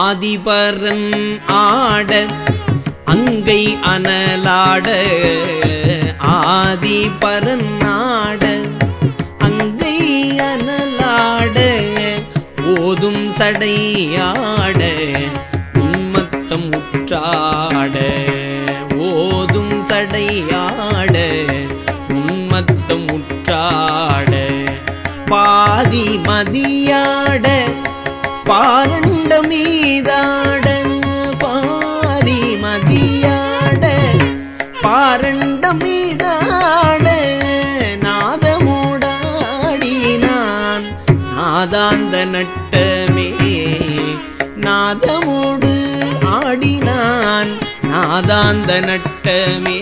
ஆதிபரன் ஆட அங்கை அனலாட ஆதிபரன் ஆட அங்கை அனலாட ஓதும் சடையாட உன்மத்தம் உற்றாட ஓதும் சடையாட உன்மத்தம் உற்றாட பாதி மதியாட பாண்ட மீதாட பாதி மதியாட பாரண்ட மீதாட நாதமூடாடினான் நாதாந்த நட்டமே நாதமூடு ஆடினான் நாதாந்த நட்டமே.